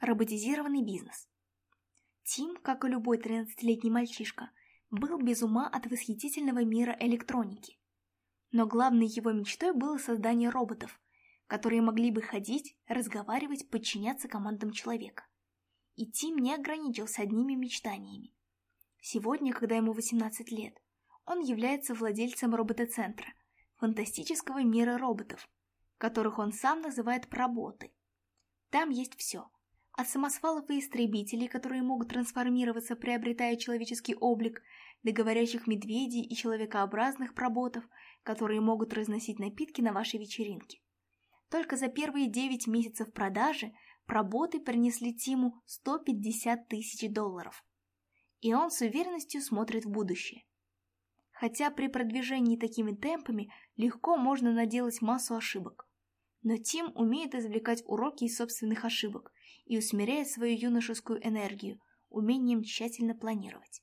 роботизированный бизнес. Тим, как и любой 13-летний мальчишка, был без ума от восхитительного мира электроники. Но главной его мечтой было создание роботов, которые могли бы ходить, разговаривать, подчиняться командам человека. И Тим не ограничился одними мечтаниями. Сегодня, когда ему 18 лет, он является владельцем роботоцентра, фантастического мира роботов, которых он сам называет проботы. Там есть все – от самосвалов и истребителей, которые могут трансформироваться, приобретая человеческий облик, до говорящих медведей и человекообразных проботов, которые могут разносить напитки на вашей вечеринке. Только за первые 9 месяцев продажи проботы принесли Тиму 150 тысяч долларов. И он с уверенностью смотрит в будущее. Хотя при продвижении такими темпами легко можно наделать массу ошибок. Но Тим умеет извлекать уроки из собственных ошибок и усмиряет свою юношескую энергию умением тщательно планировать.